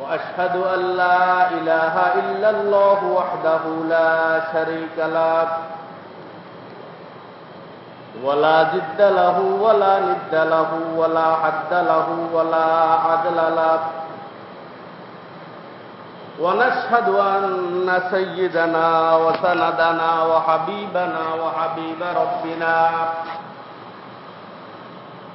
وأشهد أن لا إله إلا الله وحده لا شريك له. ولا جد له ولا ند له ولا حد له ولا عدل له. ونشهد أن سيدنا وسندنا وحبيبنا وحبيب ربنا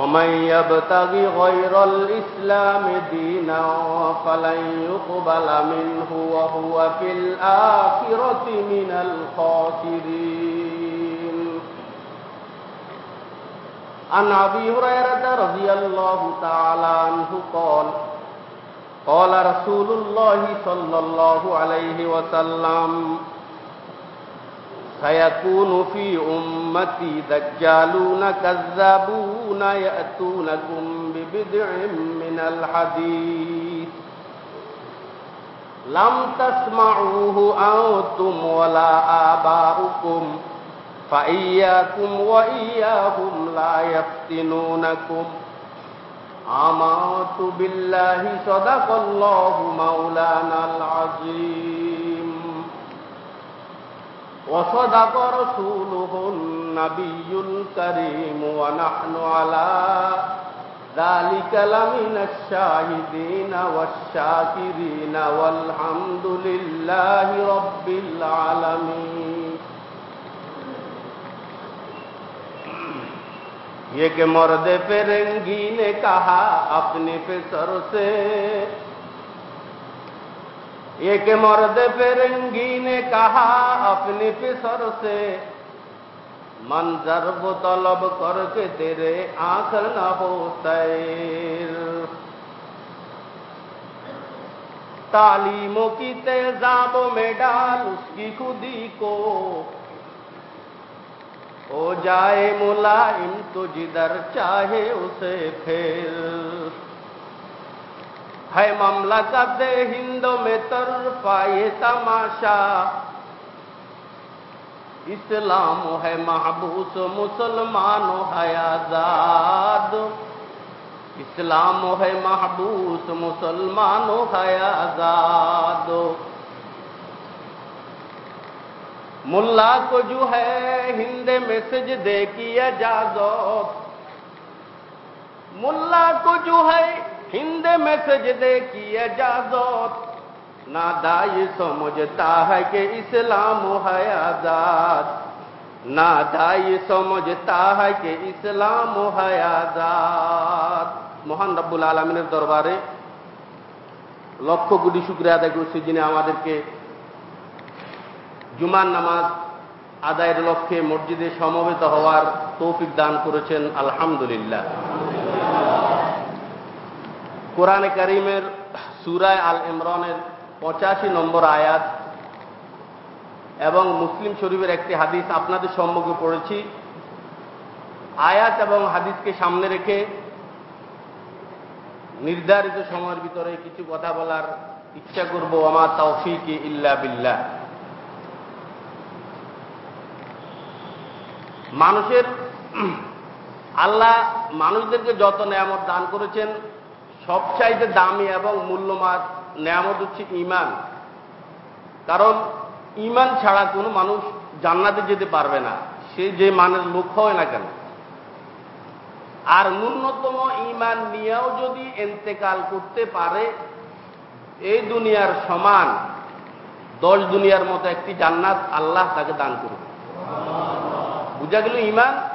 ومن يبتغ غير الإسلام دينا فلن يقبل منه وهو في الآخرة من الخاسرين. عن أبي هريرة رضي الله تعالى عنه قال قال رسول الله صلى الله عليه وسلم سيكون في أمتي دجالون كذابون يأتونكم ببدع من الحديث. لم تسمعوه أنتم ولا آباؤكم فإياكم وإياهم لا يفتنونكم. آمنت بالله صدق الله مولانا العظيم. وصدق رسوله النبي الكريم ونحن على ذلك لمن الشاهدين والشاكرين والحمد لله رب العالمين یہ کہ مرد فرنگی نے کہا اپنے پسر سے एक मर्द फिरंगी ने कहा अपने पिसर से, मंजर वो तलब करके तेरे आँख न हो तैर। तालीमों की तेजाबों में डाल उसकी खुदी को, हो जाए मुलायम तो जिधर चाहे उसे फेर। है ममलकत हिंद में तरफा ये तमाशा। इस्लाम है महबूस, मुसलमान है आज़ाद। इस्लाम है महबूस, मुसलमान है आज़ाद। मुल्ला को जो है हिंद में सजदे की इजाज़त। मुल्ला को जो है हिंद में सजदे की इजाजत नादा ये समझता है कि इस्लाम है आजाद नादा ये समझता है कि इस्लाम है आजाद মহান রব্বুল আলমিনের দরবারে লক্ষ কোটি শুক্রিয়া আদায় করছি যিনি আমাদেরকে জুমার নামাজ আদায়ের লক্ষ্যে মসজিদে সমবেত হওয়ার তৌফিক দান করেছেন আলহামদুলিল্লাহ কোরআনে করিমের সুরায় আল ইমরানের পঁচাশি নম্বর আয়াত এবং মুসলিম শরীফের একটি হাদিস আপনাদের সম্মুখে পড়েছি। আয়াত এবং হাদিসকে সামনে রেখে নির্ধারিত সময়ের ভিতরে কিছু কথা বলার ইচ্ছা করব। আমার তৌফিক ইল্লা বিল্লা মানুষের, আল্লাহ মানুষদেরকে যত নেয়ামত দান করেছেন সবচাইতে দামি এবং মূল্যমান নেয়ামত হচ্ছে ইমান কারণ ইমান ছাড়া কোনো মানুষ জান্নাতে যেতে পারবে না। সে যে মানের লোক হয় না কেন? আর ন্যূনতম ইমান নিয়েও যদি এন্তেকাল করতে পারে, এই দুনিয়ার সমান দশ দুনিয়ার মতো একটি জান্নাত আল্লাহ তাকে দান করবে। বুঝা গেল ইমান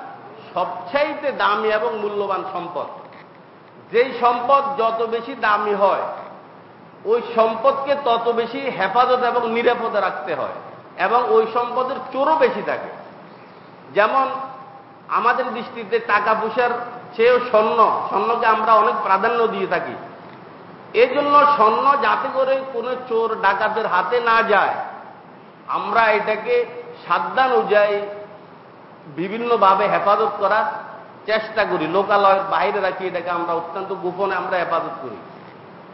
সবচাইতে দামি এবং মূল্যবান সম্পদ। যেই সম্পদ যত বেশি দামি হয়, ওই সম্পদকে তত বেশি হেফাজত এবং নিরাপদে রাখতে হয় এবং ওই সম্পদের চোরও বেশি থাকে। যেমন আমাদের দৃষ্টিতে টাকা পয়সার চেয়েও স্বর্ণ, স্বর্ণকে আমরা অনেক প্রাধান্য দিয়ে থাকি। এই জন্য স্বর্ণ যাতে করে কোনো চোর, ডাকাতের হাতে না যায়, আমরা এটাকে সাবধান অনুযায়ী বিভিন্নভাবে হেফাজত করার চেষ্টা করি, লোকালয়ের বাইরে রাখি এটাকে আমরা অত্যন্ত গোপনে আমরা হেফাজত করি।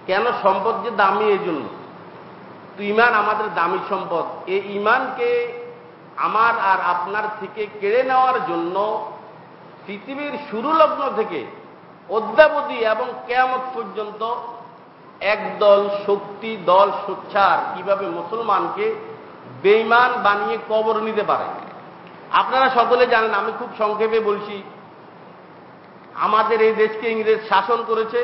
কেন সম্পদ যে দামি এই জন্য তো ইমান আমাদের দামি সম্পদ। এই ইমানকে আমার আর আপনার থেকে কেড়ে নেওয়ার জন্য পৃথিবীর শুরু লগ্ন থেকে অদ্যাবধি এবং কেয়ামত পর্যন্ত একদল শক্তি, দল সোচ্চার কীভাবে মুসলমানকে বেইমান বানিয়ে কবর নিতে পারে? আপনারা সকলে জানেন, আমি খুব সংক্ষেপে বলছি আমাদের এই দেশকে ইংরেজ শাসন করেছে।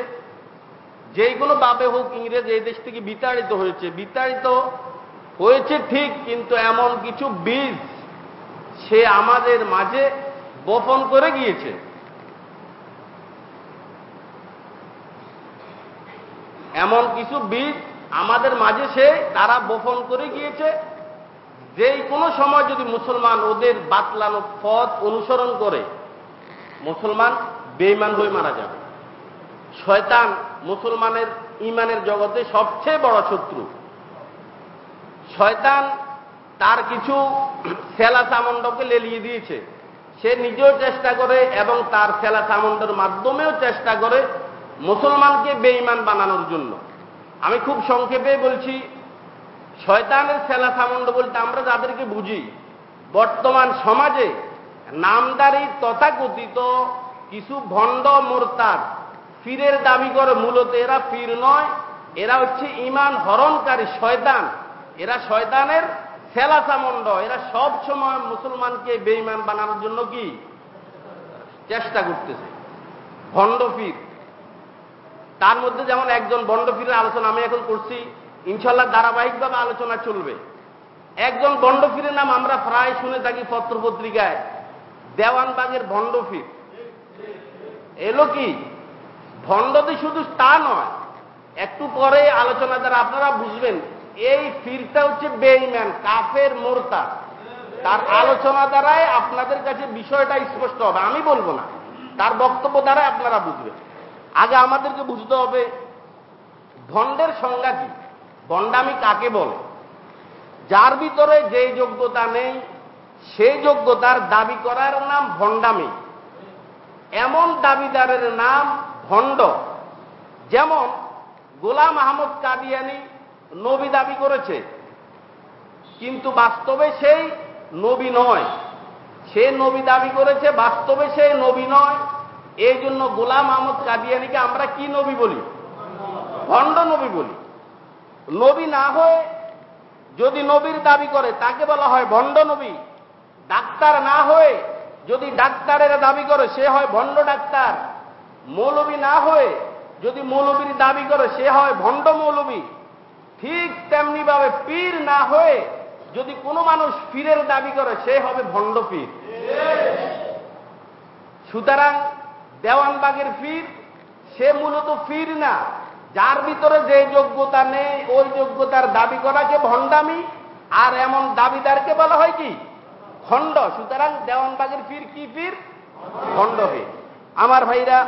যে কোনো ভাবে হোক ইংরেজ এই দেশ থেকে বিতাড়িত হয়েছে। বিতাড়িত হয়েছে ঠিক, কিন্তু এমন কিছু বীজ সে আমাদের মাঝে বপন করে গিয়েছে। এমন কিছু বীজ আমাদের মাঝে সে, তারা বপন করে গিয়েছে। যেই কোনো সময় যদি মুসলমান ওদের বাতলানো পথ অনুসরণ করে, মুসলমান বেইমান হয়ে মারা যাবে। শয়তান মুসলমানের ইমানের জগতে সবচেয়ে বড় শত্রু। শয়তান তার কিছু সেলা চামণ্ডকে লেলিয়ে দিয়েছে। সে নিজেও চেষ্টা করে এবং তার সেলা চামণ্ডের মাধ্যমেও চেষ্টা করে মুসলমানকে বেইমান বানানোর জন্য। আমি খুব সংক্ষেপে বলছি, শয়তানের সেলা সামণ্ড বলতে আমরা যাদেরকে বুঝি, বর্তমান সমাজে নামদারি তথাকথিত কিছু ভণ্ড মোরতার ফিরের দাবি করে মূলত এরা ফির নয়, এরা হচ্ছে ইমান হরণকারী শয়তান। এরা শয়তানের সেলা চামণ্ড এরা সব সময় মুসলমানকে বেইমান বানানোর জন্য কি? চেষ্টা করতেছে। ভণ্ড ফির তার মধ্যে যেমন একজন ভণ্ড ফিরের আলোচনা আমি এখন করছি ইনশাল্লাহ ধারাবাহিকভাবে আলোচনা চলবে। একজন বন্ডফিরের নাম আমরা প্রায় শুনে থাকি পত্র পত্রিকায়, দেওয়ানবাগের ভণ্ডফির এলো কি? ভণ্ডতে শুধু তা নয়, একটু পরে আলোচনা দ্বারা আপনারা বুঝবেন, এই ফিরটা হচ্ছে বেইম্যান কাফের মোরতা তার আলোচনা দ্বারাই আপনাদের কাছে বিষয়টা স্পষ্ট হবে, আমি বলব না। তার বক্তব্য দ্বারাই আপনারা বুঝবেন। আগে আমাদেরকে বুঝতে হবে, ভণ্ডের সংজ্ঞা কি? ভণ্ডামি কাকে বলে? যার ভিতরে যে যোগ্যতা নেই, সেই যোগ্যতার দাবি করার নাম ভণ্ডামি। এমন দাবিদারের নাম ভণ্ড। যেমন গোলাম আহমদ কাদিয়ানি নবী দাবি করেছে, কিন্তু বাস্তবে সেই নবী নয়। সে নবী দাবি করেছে, বাস্তবে সে নবী নয়। এই জন্য গোলাম আহমদ কাদিয়ানিকে আমরা কি নবী বলি? ভণ্ড নবী বলি। নবী না হয়ে যদি নবীর দাবি করে, তাকে বলা হয় ভণ্ড নবী। ডাক্তার না হয়ে যদি ডাক্তারের দাবি করে সে হয় ভণ্ড ডাক্তার, মৌলবী না হয়ে যদি মৌলবীর দাবি করে সে হয় ভণ্ড মৌলবী, ঠিক তেমনি ভাবে পীর না হয়ে যদি কোনো মানুষ পীরের দাবি করে সে হবে ভণ্ড পীর। সুতরাং দেওয়ানবাগের পীর, সে মূলত পীর না, যার ভিতরে যে যোগ্যতা নেই, ওই যোগ্যতার দাবি করাকে ভণ্ডামি, আর এমন দাবিদারকে বলা হয় কি? খণ্ড, সুতরাং দেওয়ানবাগের পীর কি পীর খণ্ড পীর আমার ভাইরা,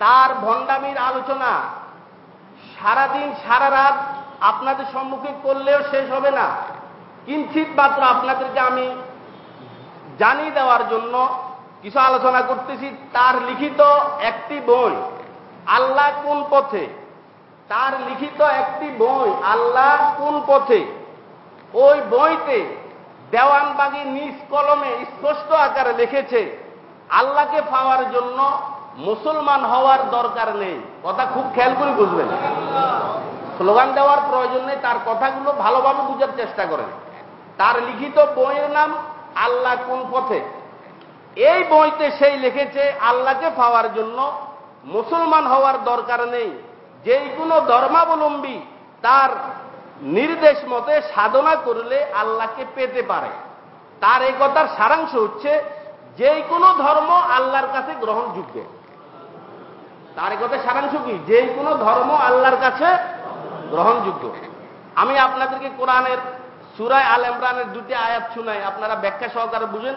তার ভণ্ডামির আলোচনা সারাদিন সারা রাত আপনাদের সম্মুখে করলেও শেষ হবে না। কিঞ্চিত মাত্র আপনাদেরকে আমি জানিয়ে দেওয়ার জন্য কিছু আলোচনা করতেছি। তার লিখিত একটি বই, আল্লাহ কোন পথে? তার লিখিত একটি বই, আল্লাহ কোন পথে? ওই বইতে দেওয়ানবাগি নিজ কলমে স্পষ্ট আকারে লিখেছে, আল্লাহকে পাওয়ার জন্য মুসলমান হওয়ার দরকার নেই। কথা খুব খেয়াল করে বুঝবেন। স্লোগান দেওয়ার প্রয়োজন নেই, তার কথাগুলো ভালোভাবে বুঝার চেষ্টা করেন। তার লিখিত বইয়ের নাম আল্লাহ কোন পথে? এই বইতে সেই লিখেছে, আল্লাহকে পাওয়ার জন্য মুসলমান হওয়ার দরকার নেই। যেই কোনো ধর্মাবলম্বী তার নির্দেশ মতে সাধনা করলে আল্লাহকে পেতে পারে। তার এই কথার সারাংশ হচ্ছে যেই কোনো ধর্ম আল্লাহর কাছে গ্রহণযোগ্য। তার কথার সারাংশ কি? যেই কোনো ধর্ম আল্লাহর কাছে গ্রহণযোগ্য। আমি আপনাদেরকে কোরআনের সুরায় আল ইমরানের দুটি আয়াত শুনাই, আপনারা ব্যাখ্যা সহকারে বুঝেন।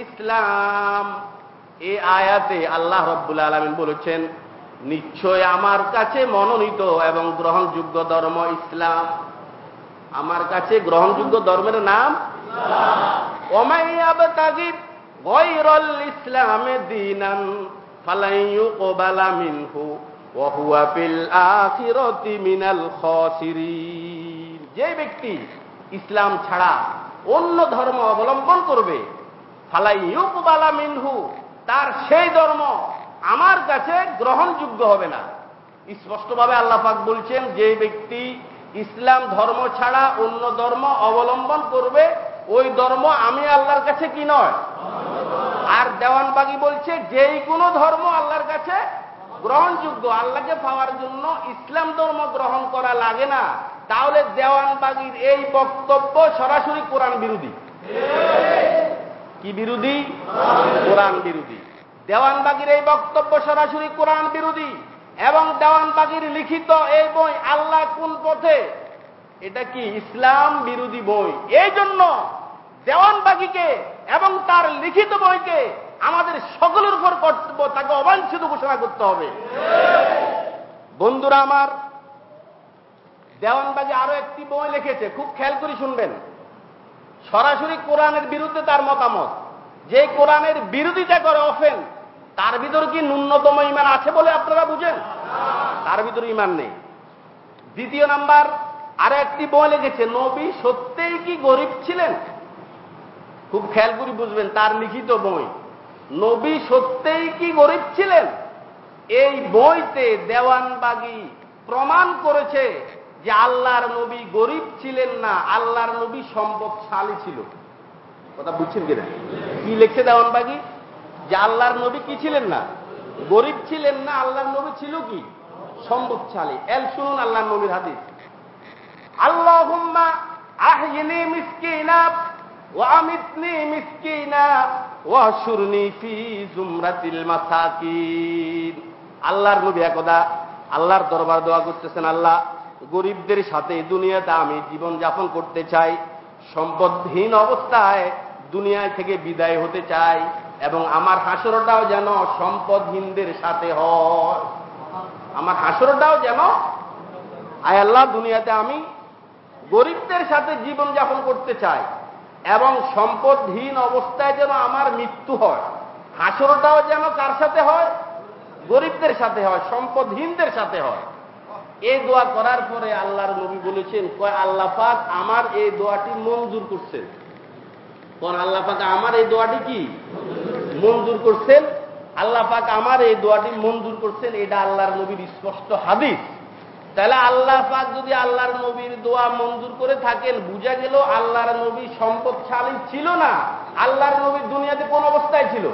ইসলাম। এই আয়াতে আল্লাহ রব্বুল আলমিন বলেছেন নিশ্চয় আমার কাছে মনোনীত এবং গ্রহণযোগ্য ধর্ম ইসলাম। আমার কাছে গ্রহণযোগ্য ধর্মের নাম? ইসলামে দিনান মিনহু যে ব্যক্তি ইসলাম ছাড়া অন্য ধর্ম অবলম্বন করবে, ফালাইয়ুকবালা মিনহু, তার সেই ধর্ম আমার কাছে গ্রহণযোগ্য হবে না। স্পষ্টভাবে আল্লাহ পাক বলছেন, যে ব্যক্তি ইসলাম ধর্ম ছাড়া অন্য ধর্ম অবলম্বন করবে, ওই ধর্ম আমি আল্লাহর কাছে কি নয়? আর দেওয়ান দেওয়ানবাগি বলছে, যেই কোনো ধর্ম আল্লাহর কাছে গ্রহণযোগ্য, আল্লাহকে পাওয়ার জন্য ইসলাম ধর্ম গ্রহণ করা লাগে না, তাহলে দেওয়ান দেওয়ানবাগির এই বক্তব্য সরাসরি কোরআন বিরোধী। কি বিরোধী? কোরআন বিরোধী। দেওয়ানবাগির এই বক্তব্য সরাসরি কোরআন বিরোধী এবং দেওয়ানবাগির লিখিত এই বই আল্লাহ কোন পথে? এটা কি ইসলাম বিরোধী বই? এই জন্য দেওয়ানবাগিকে এবং তার লিখিত বইকে আমাদের সকলের উপর কর্তব্য, তাকে অবাঞ্ছিত ঘোষণা করতে হবে। বন্ধুরা আমার, দেওয়ানবাগি আরও একটি বই লিখেছে, খুব খেয়াল করে শুনবেন। সরাসরি কোরআনের বিরুদ্ধে তার মতামত। যে কোরআনের বিরোধিতা করে অফেন তার ভিতর কি ন্যূনতম ইমান আছে বলে আপনারা বুঝেন? তার ভিতরে ইমান নেই। দ্বিতীয় নাম্বার আরও একটি বই লিখেছে, নবী সত্যিই কি গরিব ছিলেন? খুব খেয়াল করে বুঝবেন, তার লিখিত বই। নবী সত্যিই কি গরিব ছিলেন? এই বইতে দেওয়ানবাগি প্রমাণ করেছে যে আল্লাহর নবী গরিব ছিলেন না, আল্লাহর নবী সম্পদশালী ছিল। কথা বুঝছেন কিনা? কি লিখছে দেওয়ানবাগি? যে আল্লাহর নবী কি ছিলেন না? গরিব ছিলেন না, আল্লাহর নবী ছিল কি? সম্পদশালী। এল, শুনুন আল্লাহর নবীর হাদিস। আল্লাহ আল্লাহর নবী একদা আল্লাহর দরবার দোয়া করতেছেন, আল্লাহ, গরিবদের সাথে দুনিয়াতে আমি জীবন যাপন করতে চাই, সম্পদহীন অবস্থায় দুনিয়ায় থেকে বিদায় হতে চাই। এবং আমার হাসরটাও যেন সম্পদহীনদের সাথে হয়। আমার হাসরটাও যেন, আয় আল্লাহ, দুনিয়াতে আমি গরিবদের সাথে জীবন যাপন করতে চাই এবং সম্পদহীন অবস্থায় যেন আমার মৃত্যু হয়। হাসরটাও যেন কার সাথে হয়? গরিবদের সাথে হয়, সম্পদহীনদের সাথে হয়। এই দোয়া করার পরে আল্লাহর নবী বলেছেন, কয়, আল্লাহ পাক আমার এই দোয়াটি মঞ্জুর করছেন। কোন আল্লাহ পাক আমার এই দোয়াটি কি? মঞ্জুর করছেন, আল্লাহ পাক আমার এই দোয়াটি মঞ্জুর করছেন, এটা আল্লাহর নবীর স্পষ্ট হাদিস। তাহলে আল্লাহ পাক যদি আল্লাহর নবীর দোয়া মঞ্জুর করে থাকেন, বুঝা গেল আল্লাহর নবী সম্পদশালী ছিল না। আল্লাহর নবীর দুনিয়াতে কোন অবস্থায় ছিল?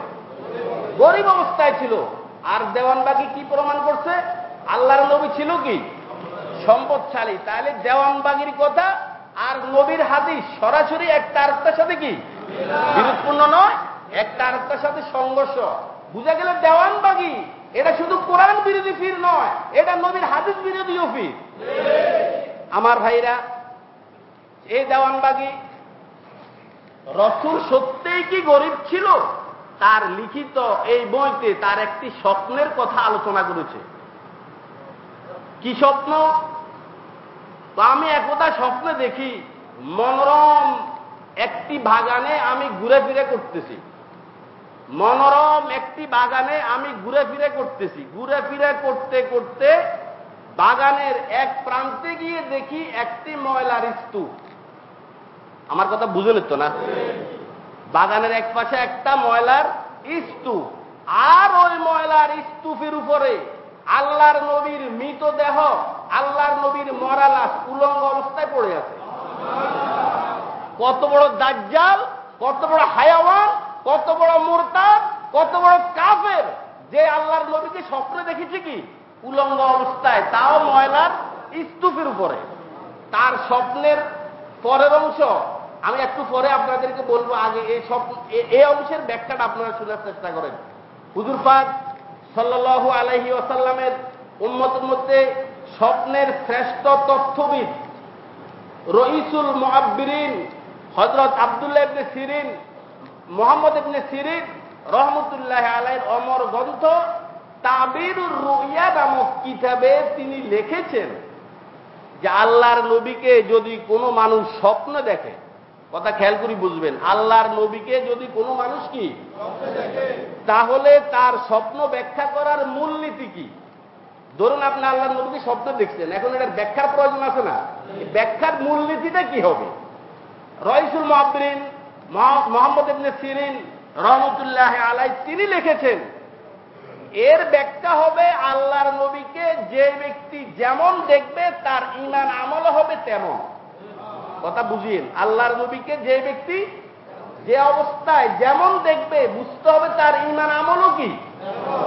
গরিব অবস্থায় ছিল। আর দেওয়ানবাগি কি প্রমাণ করছে? আল্লাহর নবী ছিল কি? সম্পদশালী। তাহলে দেওয়ানবাগির কথা আর নবীর হাদিস সরাসরি একটা আরেকটার সাথে কি? বিরোধপূর্ণ নয়। একটা আরেকটার সাথে সংঘর্ষ। বুঝা গেল দেওয়ানবাগি, এটা শুধু কোরআন বিরোধী ফির নয়, এটা নবীর হাদিস বিরোধীও ফির। আমার ভাইরা, এই দেওয়ানবাগি রসুল সত্যিই কি গরিব ছিল? তার লিখিত এই বইতে তার একটি স্বপ্নের কথা আলোচনা করেছে। কি স্বপ্ন? তো আমি একদা স্বপ্নে দেখি, মনোরম একটি বাগানে আমি ঘুরে ফিরে করতেছি। মনোরম একটি বাগানে আমি ঘুরে ফিরে করতেছি। ঘুরে ফিরে করতে করতে বাগানের এক প্রান্তে গিয়ে দেখি একটি ময়লার স্তূপ। আমার কথা বুঝে নিত না? বাগানের এক পাশে একটা ময়লার স্তূপ। আর ওই ময়লার স্তূপের উপরে আল্লাহর নবীর মৃতদেহ, আল্লাহর নবীর মরা লাশ উলঙ্গ অবস্থায় পড়ে আছে। কত বড় দাজ্জাল, কত বড় হায়াওয়ান কত বড় মোরতাদ, কত বড় কাফের, যে আল্লাহর নবীকে স্বপ্নে দেখেছে কি? উলঙ্গ অবস্থায়, তাও ময়লার স্তূপের উপরে। তার স্বপ্নের পরের অংশ, আমি একটু পরে আপনাদেরকে বলব আগে, এই স্বপ্ন এই অংশের ব্যাখ্যাটা আপনারা শোনার চেষ্টা করেন। হুজুর পাক সাল্লাহু আলহি ওসাল্লামের উন্মতের মধ্যে স্বপ্নের শ্রেষ্ঠ তথ্যবিদ রইসুল মহাব্বিরিন হজরত আবদুল্লাহ সিরিন মোহাম্মদ ইবনে সিরিন রহমতুল্লাহ আলাইর অমর গ্রন্থ তাবিরুর রুইয়া নামক কিতাবে তিনি লিখেছেন যে আল্লাহর নবীকে যদি কোনো মানুষ স্বপ্ন দেখে, কথা খেয়াল করি বুঝবেন, আল্লাহর নবীকে যদি কোনো মানুষ কি তাহলে তার স্বপ্ন ব্যাখ্যা করার মূলনীতি কি? ধরুন আপনি আল্লাহর নবীকে স্বপ্ন দেখছেন, এখন এটার ব্যাখ্যার প্রয়োজন আছে না? ব্যাখ্যার মূলনীতিটা কি হবে? রয়সুল মহাবরিন মোহাম্মদ ইবনে সিরিন রহমতুল্লাহ আলাই তিনি লিখেছেন, এর ব্যাখ্যা হবে আল্লাহর নবীকে যে ব্যক্তি যেমন দেখবে, তার ইমান আমল হবে তেমন। কথা বুঝিয়েন আল্লাহর নবীকে যে ব্যক্তি যে অবস্থায় যেমন দেখবে, বুঝতে হবে তার ইমান আমলও কি?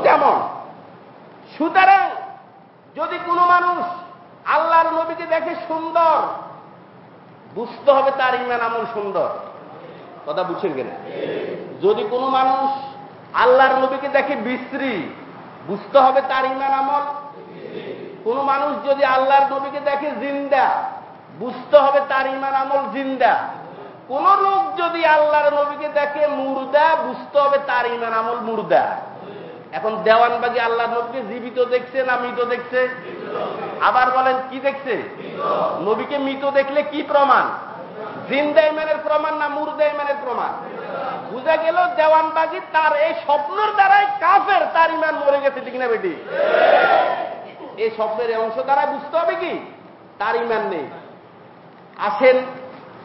তেমন। সুতরাং যদি কোনো মানুষ আল্লাহর নবীকে দেখে সুন্দর, বুঝতে হবে তার ইমান আমল সুন্দর। কথা বুঝছেন কিনা? যদি কোনো মানুষ আল্লাহর নবীকে দেখে বিশ্রী, বুঝতে হবে তার ইমান আমল। কোন মানুষ যদি আল্লাহর নবীকে দেখে জিন্দা, বুঝতে হবে তার ইমান আমল জিন্দা। কোন লোক যদি আল্লাহর নবীকে দেখে মুর্দা, বুঝতে হবে তার ইমান আমল মুর্দা। এখন দেওয়ানবাগি আল্লাহর নবীকে জীবিত দেখছে না মৃত দেখছে? আবার বলেন, কি দেখছে? নবীকে মৃত দেখলে কি প্রমাণ? জিন্দা ইমানের প্রমাণ না মুর্দা ইমানের প্রমাণ? বুঝা গেল দেওয়ানবাগি তার এই স্বপ্নের দ্বারাই কাফের তার ইমান মরে গেছে ঠিক না বেটি? এই স্বপ্নের অংশ দ্বারা বুঝতে হবে কি? তার ইমান নেই। আসেন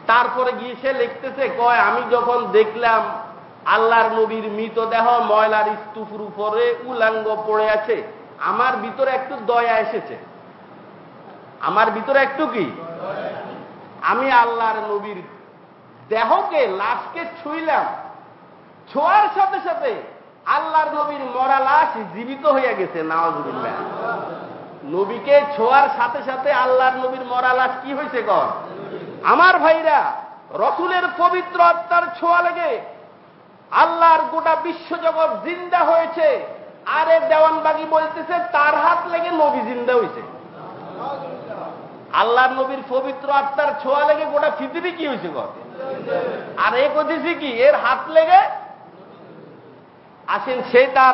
তারপরে গিয়ে সে লিখতেছে কয় আমি যখন দেখলাম আল্লাহর নবীর মৃতদেহ ময়লার স্তূপের উপরে উলাঙ্গ পড়ে আছে আমার ভিতরে একটু দয়া এসেছে। আমার ভিতরে একটু কি? আমি আল্লাহর নবীর দেহকে লাশকে ছুইলাম। ছোঁয়ার সাথে সাথে আল্লাহর নবীর মরা লাশ জীবিত হইয়া গেছে নাওয়াজুবিল্লাহ নবীকে ছোঁয়ার সাথে সাথে আল্লাহর নবীর মরা লাশ কি হয়েছে কর? আমার ভাইরা, রসুলের পবিত্র আত্মার ছোঁয়া লেগে আল্লাহর গোটা বিশ্বজগৎ জিন্দা হয়েছে। আরে দেওয়ানবাগি বলতেছে, তার হাত লেগে নবী জিন্দা হয়েছে। আল্লাহর নবীর পবিত্র আত্মার ছোঁয়া লেগে গোটা পৃথিবী কি হয়েছে কর আর এ করতেছি কি? এর হাত লেগে আসেন সে তার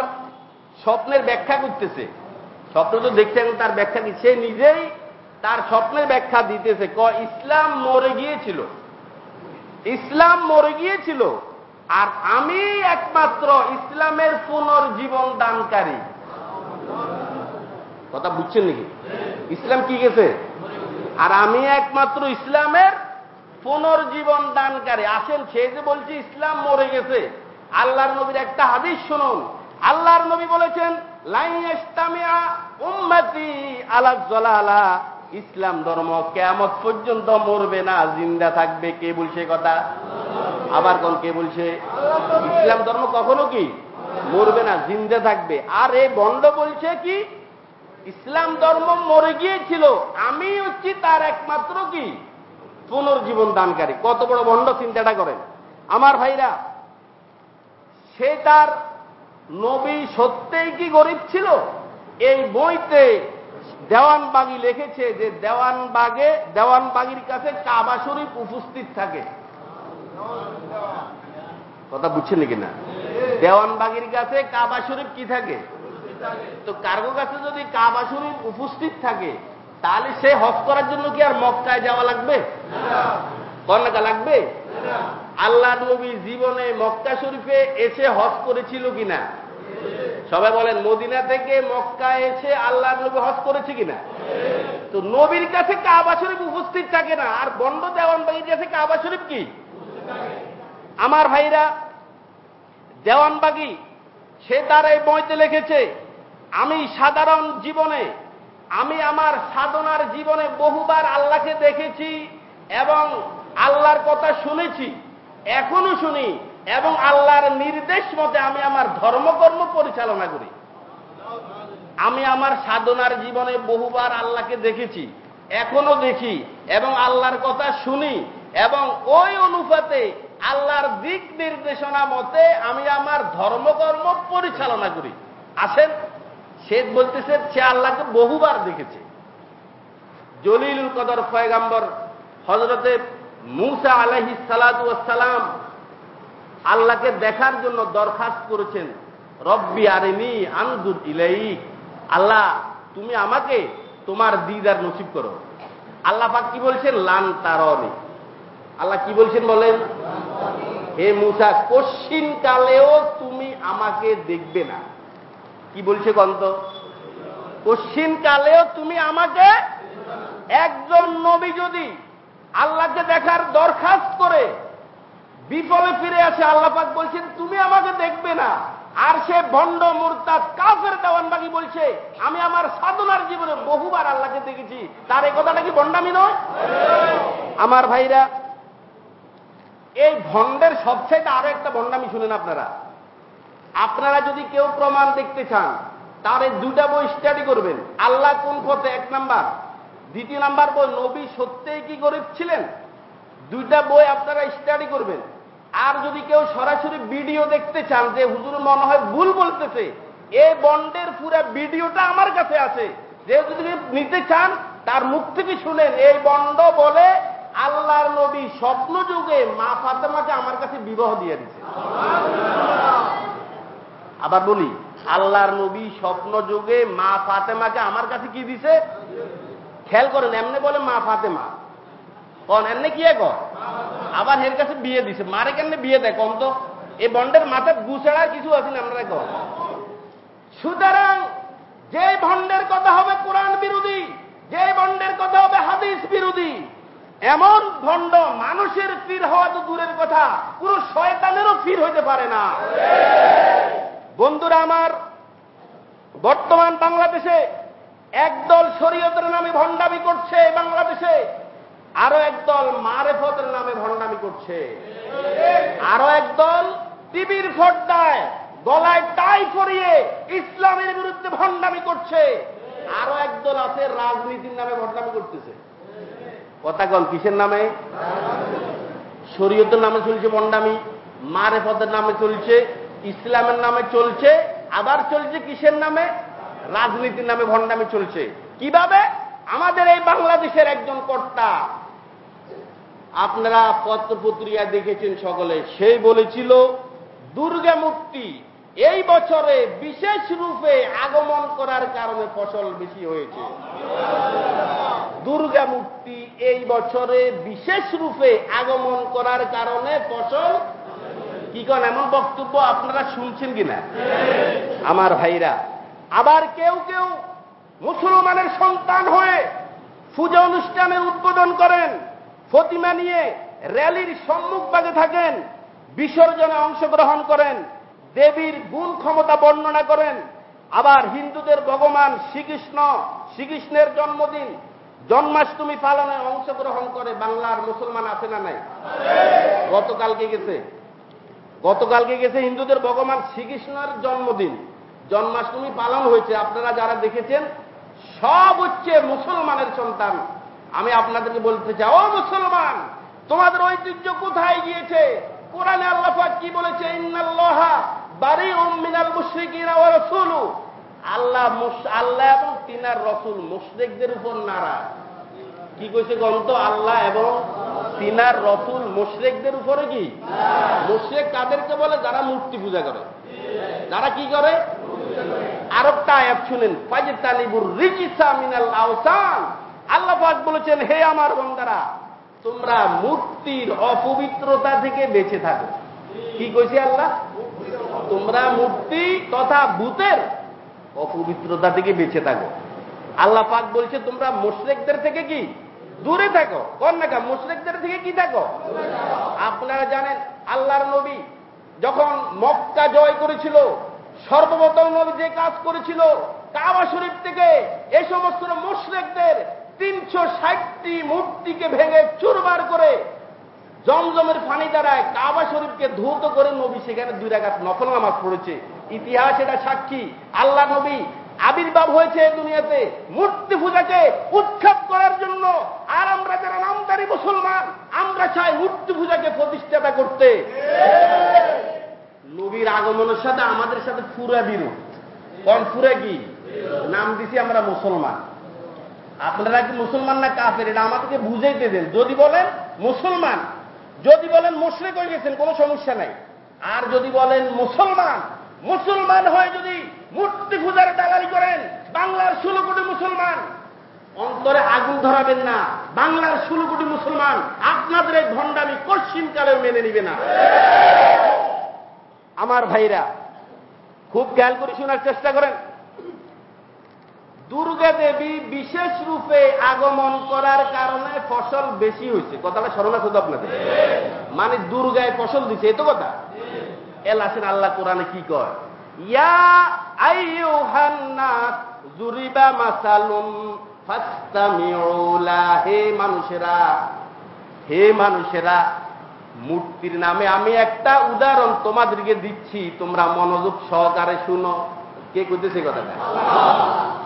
স্বপ্নের ব্যাখ্যা করতেছে। স্বপ্ন তো দেখছেন তার ব্যাখ্যা কি সে নিজেই তার স্বপ্নের ব্যাখ্যা দিতেছে। ক, ইসলাম মরে গিয়েছিল। ইসলাম মরে গিয়েছিল। আর আমি একমাত্র ইসলামের পুনর্জীবন দানকারী। কথা বুঝছেন নাকি? ইসলাম কি গেছে? আর আমি একমাত্র ইসলামের পুনর্জীবন দানকারী। আসেন, সে যে বলছে, ইসলাম মরে গেছে। আল্লাহর নবীর একটা হাদিস শুনুন। আল্লাহর নবী বলেছেন আলা ইসলাম ধর্ম কেমত পর্যন্ত মরবে না, জিন্দা থাকবে। কে বলছে কথা? আবার কোন কে বলছে? ইসলাম ধর্ম কখনো কি? মরবে না, জিন্দা থাকবে। আর এই বন্ড বলছে কি? ইসলাম ধর্ম মরে গিয়েছিল। আমি হচ্ছি তার একমাত্র কি? পুনর্জীবন দানকারী। কত বড় বন্ড চিন্তাটা করেন। আমার ভাইরা, সে তার নবী সত্যিই কি গরিব ছিল? এই বইতে দেওয়ানবাগি লিখেছে যে দেওয়ানবাগে, দেওয়ানবাগির কাছে কাবা শরীফ উপস্থিত থাকে। কথা বুঝছেন নাকি না? দেওয়ানবাগির কাছে কাবা শরীফ কি থাকে? তো কার্গো কাছে যদি কাবা শরীফ উপস্থিত থাকে, তাহলে সে হজ করার জন্য কি আর মক্কায় যাওয়া লাগবে? কর্ণাকা লাগবে? আল্লাহ নবী জীবনে মক্কা শরীফে এসে হজ করেছিল কিনা? সবাই বলেন, মদিনা থেকে মক্কা এসে আল্লাহ নবী হজ করেছে কিনা? তো নবীর কাছে কাবা শরীফ উপস্থিত থাকে না। আর বন্ড দেওয়ানবাগির কাছে কাবা শরীফ কি? আমার ভাইরা দেওয়ানবাগি, সে তার এই বইতে লিখেছে আমি সাধারণ জীবনে, আমি আমার সাধনার জীবনে বহুবার আল্লাহকে দেখেছি এবং আল্লাহর কথা শুনেছি, এখনও শুনি এবং আল্লাহর নির্দেশ মতে আমি আমার ধর্মকর্ম পরিচালনা করি। আমি আমার সাধনার জীবনে বহুবার আল্লাহকে দেখেছি, এখনও দেখি এবং আল্লাহর কথা শুনি এবং ওই অনুপাতে আল্লাহর দিক নির্দেশনা মতে আমি আমার ধর্মকর্ম পরিচালনা করি। আসেন? সে বলতেছে সে আল্লাহকে বহুবার দেখেছে। জলিলুল কদর ফয়গাম্বর হজরতে মুসা আলহি সালাম আল্লাহকে দেখার জন্য দরখাস্ত করেছেন রব্বি আরেনি আনজুর ইলাই আল্লাহ তুমি আমাকে তোমার দিদার নসিব করো। আল্লাহ পাক কি বলছেন? লান তারনি। আল্লাহ কি বলছেন বলেন? হে মুসা কশিন কালেও তুমি আমাকে দেখবে না। কি বলছে গন্ত? কশিন কালেও তুমি আমাকে একজন নবী যদি আল্লাহকে দেখার দরখাস্ত করে বিফলে ফিরে আসে, আল্লাহ পাক বলছেন, তুমি আমাকে দেখবে না। আর সে ভণ্ড মুরতাদ কাফের দেওয়ানবাগি বলছে, আমি আমার সাধনার জীবনে বহুবার আল্লাহকে দেখেছি। তার এই কথাটা কি ভণ্ডামি নয়? আমার ভাইরা, এই ভণ্ডের সবচাইতে আরও একটা ভণ্ডামি শুনেন আপনারা। আপনারা যদি কেউ প্রমাণ দেখতে চান তার এই দুটা বই স্টাডি করবেন। আল্লাহ কোন পথে? এক নাম্বার। দ্বিতীয় নাম্বার বই, নবী সত্যিই কি গরিব ছিলেন? দুইটা বই আপনারা স্টাডি করবেন। আর যদি কেউ সরাসরি ভিডিও দেখতে চান যে হুজুর মনে হয় ভুল বলতেছে এই বন্ডের পুরা ভিডিওটা আমার কাছে আছে। যে যদি নিতে চান, তার মুখ থেকে শুনেন, এই বন্ড বলে আল্লাহর নবী স্বপ্ন যুগে মা ফাতেমাকে আমার কাছে বিবাহ দিয়ে দিচ্ছে আবার বলি, আল্লাহর নবী স্বপ্ন যুগে মা ফাতেমাকে আমার কাছে কি দিছে? খেয়াল করেন, এমনি বলে মা ফাতেমা। কন, এমনি কি কর? আবার এর কাছে বিয়ে দিছে। মারে কেন বিয়ে দেয় কম তো? এই বন্ডের মাথায় গুছাড়া কিছু আছে না আমরা কম সুতরাং যে ভণ্ডের কথা হবে কোরআন বিরোধী যে ভণ্ডের কথা হবে হাদিস বিরোধী, এমন ভণ্ড মানুষের ফির হওয়া তো দূরের কথা, পুরো শয়তানেরও ফির হইতে পারে না। বন্ধুরা আমার, বর্তমান বাংলাদেশে একদল শরীয়তের নামে ভণ্ডামি করছে বাংলাদেশে, আরও একদল মারেফতের নামে ভণ্ডামি করছে। আরও একদল টিভির ফর্দায় গলায় টাই করিয়ে ইসলামের বিরুদ্ধে ভণ্ডামি করছে। আরও একদল আছে রাজনীতির নামে ভণ্ডামি করতেছে। কথা কন, কিসের নামে? শরীয়তের নামে চলছে ভণ্ডামি, মারেফতের নামে চলছে ইসলামের নামে চলছে, আবার চলছে কিসের নামে? রাজনীতির নামে ভণ্ডামি চলছে। কীভাবে? আমাদের এই বাংলাদেশের একজন কর্তা, আপনারা পত্রপত্রিকা দেখেছেন সকলে সেই বলেছিল, দুর্গা মূর্তি এই বছরে বিশেষ রূপে আগমন করার কারণে ফসল বেশি হয়েছে। দুর্গা মূর্তি এই বছরে বিশেষ রূপে আগমন করার কারণে ফসল কি কন এমন বক্তব্য আপনারা শুনছেন কিনা? আমার ভাইরা, আবার কেউ কেউ মুসলমানের সন্তান হয়ে পূজা অনুষ্ঠানের উদ্বোধন করেন ফতিমা নিয়ে র্যালির সম্মুখ ভাগে থাকেন, বিসর্জনে অংশগ্রহণ করেন, দেবীর গুণ ক্ষমতা বর্ণনা করেন। আবার হিন্দুদের ভগবান শ্রীকৃষ্ণ, শ্রীকৃষ্ণের জন্মদিন, জন্মাষ্টমী পালনে অংশগ্রহণ করে বাংলার মুসলমান আছে না নাই? গতকালকে গেছে। গতকালকে গেছে হিন্দুদের ভগবান শ্রীকৃষ্ণের জন্মদিন। জন্মাষ্টমী পালন হয়েছে, আপনারা যারা দেখেছেন, সব হচ্ছে মুসলমানের সন্তান। আমি আপনাদেরকে বলতে চাই, ও মুসলমান, তোমাদের ঐতিহ্য কোথায় গিয়েছে? কোরআনে আল্লাহ কি বলেছে? আল্লাহ আল্লাহ এবং তিনার রসুল মুশরিকদের উপর নারা কি কইছে গন্ত আল্লাহ এবং তিনার রসুল মুশরিকদের উপরে কি? মুশরিক কাদেরকে বলে? যারা মূর্তি পূজা করে। যারা কি করে? আরেকটা আয়াত শুনেন। ফাজিতানিবুর রিজিসা মিনাল আওসান। আল্লাহ পাক বলেছেন, হে আমার বন্দারা, তোমরা মূর্তির অপবিত্রতা থেকে বেঁচে থাকো। কি কইছে আল্লাহ? তোমরা মূর্তি তথা ভূতের অপবিত্রতা থেকে বেঁচে থাকো। আল্লাহ পাক বলছে, তোমরা মুশরেকদের থেকে কি? দূরে থাকো। কন না মুশরেকদের থেকে কি থাকো? আপনারা জানেন, আল্লাহর নবী যখন মক্কা জয় করেছিল, সর্বপ্রথম নবী যে কাজ করেছিল, কাবা শরীফ থেকে এ সমস্ত মুশরেকদের তিনশো ষাটটি মূর্তিকে ভেঙে চুরবার করে জমজমের ফানি দ্বারায় কাবা শরীফকে ধৌত করে নবী সেখানে দুই রাগাত নফল নামাজ পড়েছে। ইতিহাস এটা সাক্ষী। আল্লাহ নবী আবির্ভাব হয়েছে দুনিয়াতে। মূর্তি পূজাকে উৎখাত করার জন্য আর আমরা যারা নামদারি মুসলমান, আমরা চাই মূর্তি পূজাকে প্রতিষ্ঠাতা করতে। নবীর আগমনের সাথে আমাদের সাথে ফুরা বিরোধ কোন ফুরা কি? নাম দিছি আমরা মুসলমান। আপনারা কি মুসলমান না কাফের? এটা আমাদেরকে বুঝাইতে দেন। যদি বলেন মুসলমান, যদি বলেন মুশরিক হয়ে গেছেন, কোনো সমস্যা নাই। আর যদি বলেন মুসলমান মুসলমান হয়ে যদি মূর্তি পূজার দালালি করেন বাংলার ষোলো কোটি মুসলমান। অন্তরে আগুন ধরাবেন না, বাংলার ষোলো কোটি মুসলমান আপনাদের এই ভণ্ডামি কশ্চিন কালেও মেনে নিবে না। আমার ভাইরা, খুব খেয়াল করে শোনার চেষ্টা করেন। দুর্গা দেবী বিশেষ রূপে আগমন করার কারণে ফসল বেশি হয়েছে। কথাটা স্মরণ আছে তো আপনাদের। মানে দুর্গায় ফসল দিছে তো কথা। এল আসেন আল্লাহ কোরআনে কি কয়? ইয়া মানুষেরা, হে মানুষেরা, মূর্তির নামে আমি একটা উদাহরণ তোমাদেরকে দিচ্ছি, তোমরা মনোযোগ সহকারে শুনো। কে করতেছে কথাটা?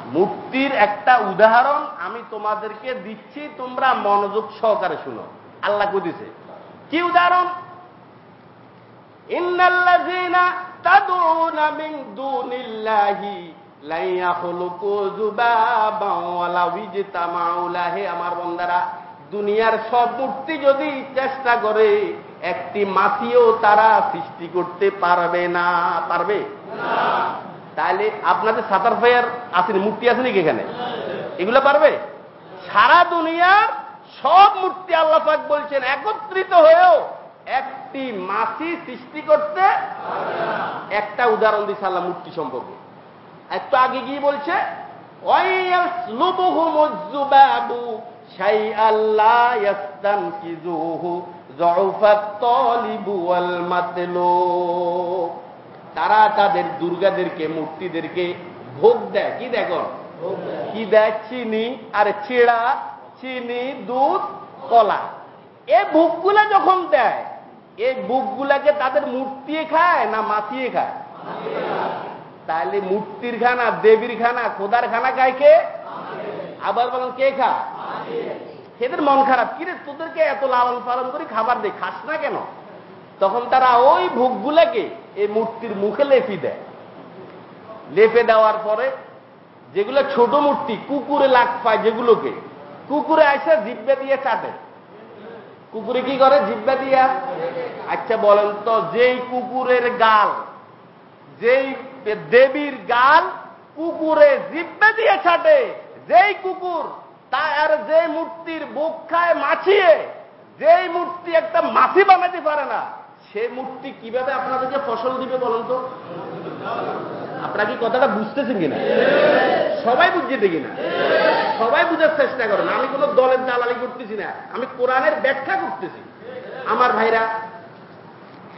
মূর্তির একটা উদাহরণ আমি তোমাদেরকে দিচ্ছি, তোমরা মনোযোগ সহকারে শুনো। আল্লাহ কইতেছে, কি উদাহরণ? ইন্নাল্লাযীনা তাদউনা মিন দুনিল্লাহি লা ইয়াখলুকু যুবাবান ওয়ালা ইজতামাউ লাহি আমার বন্দারা দুনিয়ার সব মূর্তি যদি চেষ্টা করে, একটি মাছিও তারা সৃষ্টি করতে পারবে না। পারবে? তাহলে আপনাদের সাতার ফায়ার আসেনি মূর্তি আছে নাকি এখানে? এগুলো পারবে? সারা দুনিয়ার সব মূর্তি আল্লাহ পাক বলছেন, একত্রিত হয়েও একটি মাছি সৃষ্টি করতে একটা উদাহরণ দিচ্ছে আল্লাহ মূর্তি সম্পর্কে। একটু আগে গিয়ে বলছে তারা তাদের দুর্গাদেরকে মূর্তিদেরকে ভোগ দেয়। কি দেখো কি দেয়? চিনি। আর চেড়া চিনি দুধ কলা। এই ভোগগুলা যখন দেয় এই ভোগগুলাকে তাদের মূর্তি খায় না মাছিয়ে খায়? তাহলে মূর্তির খানা, দেবীর খানা, খোদার খানা খায় কে? আবার বলেন কে খা সেদের মন খারাপ। কিরে তোদেরকে এত লালন পালন করে খাবার দে, খাস না কেন? তখন তারা ওই ভোগগুলাকে এই মূর্তির মুখে লেপি দেয়। লেপে দেওয়ার পরে যেগুলো ছোট মূর্তি, কুকুরে লাগ পায় যেগুলোকে, কুকুরে আসে জিব্বে দিয়ে চাটে। কুকুরে কি করে? জিব্বা দিয়া। আচ্ছা বলেন তো, যেই কুকুরের গাল, যেই দেবীর গাল কুকুরে জিব্বে দিয়ে ছাটে, যেই কুকুর তার যে মূর্তির বুক খায় মাছিয়ে, যেই মূর্তি একটা মাছি বানাতে পারে না, সে মূর্তি কীভাবে আপনাদেরকে ফসল দিবে বলুন তো? আপনারা কি কথাটা বুঝতেছেন কিনা? সবাই বুঝছে কিনা সবাই বুঝার চেষ্টা করেন আমি কোন দলের দালালি করতেছি না, আমি কোরআনের ব্যাখ্যা করতেছি। আমার ভাইরা,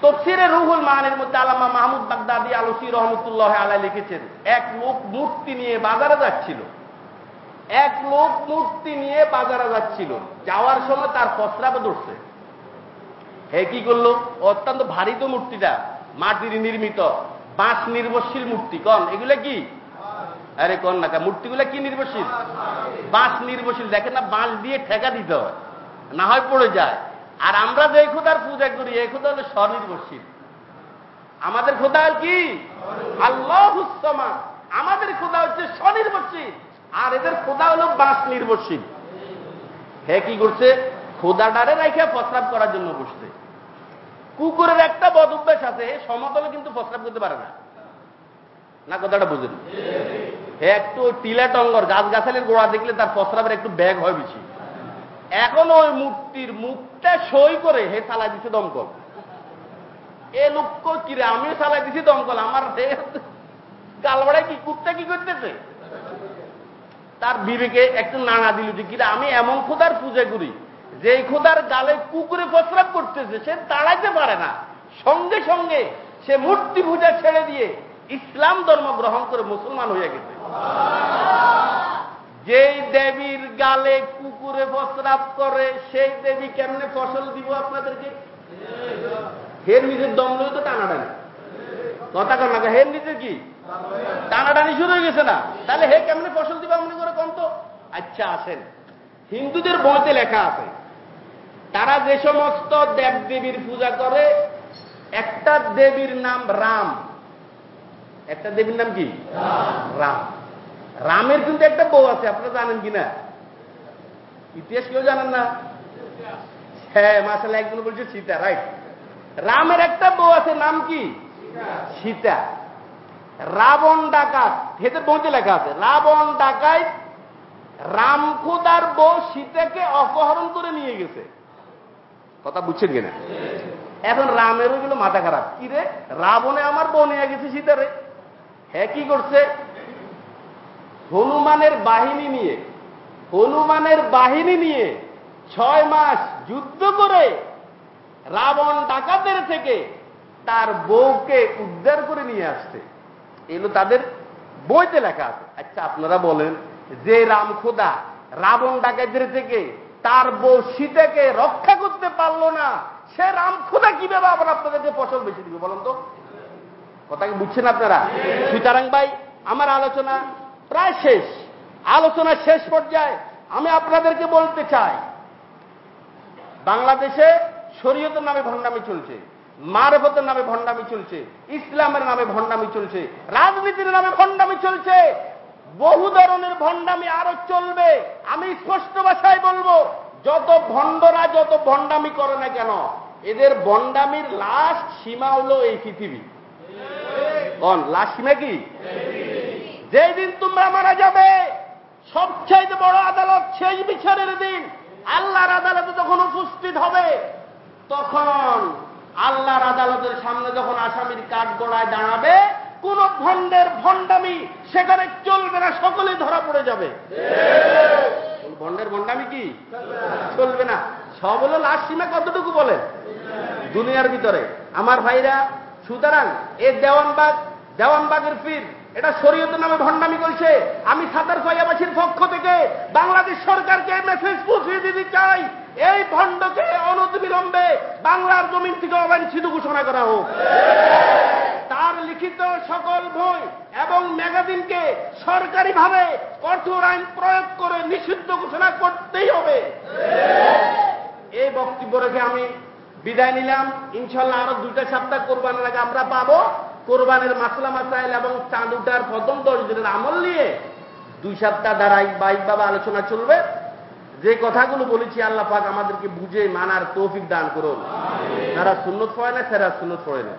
তফসিরে রুহুল মানের মধ্যে আলামা মাহমুদ বাগদাদি আলসি রহমতুল্লাহ আলাই লিখেছেন, এক লোক মূর্তি নিয়ে বাজারে যাচ্ছিল। এক লোক মূর্তি নিয়ে বাজারে যাচ্ছিল। যাওয়ার সময় তার পসরাবে ধরছে। হে কি করল? অত্যন্ত ভারী তো মূর্তিটা, মাটির নির্মিত। বাঁশ নির্ভরশীল মূর্তি, কন? এগুলো কি? আরে কন না মূর্তিগুলো কি নির্ভরশীল? বাঁশ নির্ভরশীল, দেখেন না, বাঁশ দিয়ে ঠেকা দিতে হয়, না হয় পড়ে যায়। আর আমরা যে খোদার পূজা করি, এই খোদা হলো স্বনির্ভরশীল। আমাদের খোদা কি? আল্লাহ হুসমা আমাদের খোদা হচ্ছে স্বনির্ভরশীল, আর এদের খোদা হলো বাঁশ নির্ভরশীল। হে কি করছে? খোদাটারে রেখে প্রস্রাব করার জন্য বসছে। কুকুরের একটা বদ অভ্যাস আছে সমতলে কিন্তু প্রস্রাব করতে পারে না। না কথাটা বুঝেন? একটু টিলা টঙ্গর গাছ গাছালির গোড়া দেখলে তার প্রস্রাবের একটু ব্যাগ হয় বেশি। এখন ওই মূর্তির মুখটা সই করে হে চালা দিছে দমকল। এ লোক কিরে? আমিও চালাই দিছি দমকল। আমার কালবাড়ায় কি কুত্তা কি করতেছে? তার বিবেকে একটু নানা দিল যে, কিরা, আমি এমন খোদার পূজা করি যে খোদার গালে কুকুরে প্রস্রাব করতেছে, সে দাঁড়াইতে পারে না। সঙ্গে সঙ্গে সে মূর্তি পূজা ছেড়ে দিয়ে ইসলাম ধর্ম গ্রহণ করে মুসলমান হয়ে গেছে। যেই দেবীর গালে কুকুরে প্রস্রাব করে, সেই দেবী কেমনে ফসল দিব আপনাদেরকে? হের নিজের দম তো টানাটানি। কথা কর না, হের নিজের কি? টানাটানি শুরু হয়ে গেছে না? তাহলে হে কেমনে ফসল দিবা মনে করে কম তো। আচ্ছা আসেন। হিন্দুদের বইতে লেখা আছে তারা যে সমস্ত দেব দেবীর পূজা করে, একটা দেবীর নাম রাম। একটা দেবীর নাম কি? রাম। রামের কিন্তু একটা বউ আছে, আপনারা জানেন কিনা? ইতিহাস কেউ জানেন না? হ্যাঁ মাসাল একজন বলছে সীতা রাইট রামের একটা বউ আছে, নাম কি? সীতা। রাবণ ডাকাত হেদের বইতে লেখা আছে, রাবণ ডাকাত রামখোদার বউ সীতাকে অপহরণ করে নিয়ে গেছে। কথা বুঝছেন কিনা? এখন রামেরও গেল মাথা খারাপ। কি রে? রাবণে আমার বউ নিয়ে গেছে সীতারে। হ্যাঁ কি করছে? হনুমানের বাহিনী নিয়ে, হনুমানের বাহিনী নিয়ে ছয় মাস যুদ্ধ করে রাবণ ডাকাতের থেকে তার বউকে উদ্ধার করে নিয়ে আসছে। এগুলো তাদের বইতে লেখা আছে। আচ্ছা আপনারা বলেন, যে রাম খোদা রাবণ ডাকাতের থেকে তার বউ সীতাকে রক্ষা করতে পারল না। সে রাম খোদা কীভাবে আবার আপনাদেরকে ফসল বেশি দিবে বলেন তো? কথা কি বুঝছেন আপনারা? সুতরাং ভাই, আমার আলোচনা প্রায় শেষ। আলোচনা শেষ পর্যায়ে আমি আপনাদেরকে বলতে চাই, বাংলাদেশে শরীয়তের নামে ভণ্ডামি চলছে, মারফতের নামে ভণ্ডামি চলছে, ইসলামের নামে ভণ্ডামি চলছে, রাজনীতির নামে ভণ্ডামি চলছে বহু ধরনের ভণ্ডামি আরও চলবে। আমি স্পষ্ট ভাষায় বলব, যত ভণ্ডরা যত ভণ্ডামি করে না কেন, এদের ভণ্ডামির লাস্ট সীমা হলো এই পৃথিবী। কন লাস্ট সীমা কি? যেই দিন তোমরা মারা যাবে, সবচাইতে বড় আদালত শেষ বিচারের দিন। আল্লাহর আদালতে যখন উপস্থিত হবে, তখন আল্লাহর আদালতের সামনে যখন আসামির কাঠ গড়ায় দাঁড়াবে কোন ভণ্ডের ভণ্ডামি সেখানে চলবে না সকলে ধরা পড়ে যাবে। ভণ্ডের ভণ্ডামি কি? চলবে না। সব হলো লাশ সীমা কতটুকু বলে? দুনিয়ার ভিতরে। আমার ভাইরা, সুতরাং এ দেওয়ানবাগ, দেওয়ানবাগের পীর, এটা শরীয়তের নামে ভণ্ডামি করছে। আমি সাতার কয়াবাসীর পক্ষ থেকে বাংলাদেশ সরকারকে মেসেজ পৌঁছে দিতে চাই। এই ভণ্ডকে অনতিবিলম্বে বাংলার জমিন থেকে অবাঞ্ছিত ঘোষণা করা হোক। তার লিখিত সকল বই এবং ম্যাগাজিনকে সরকারিভাবে কঠোর আইন প্রয়োগ করে নিষিদ্ধ ঘোষণা করতেই হবে। এই বক্তব্য রেখে আমি বিদায় নিলাম। ইনশাল্লাহ আরও দুইটা সপ্তাহ কোরবানের আগে আমরা পাবো। কোরবানের মাসলা মাসাইল এবং চাঁদ উঠার প্রথম দশ দিনের আমল নিয়ে দুই সপ্তাহ ধারাই বাইকভাবে আলোচনা চলবে। যে কথাগুলো বলেছি আল্লাহ পাক আমাদেরকে বুঝে মানার তৌফিক দান করুন। তারা সুন্নত পড়ে না সেরা সুন্নত পড়ে না।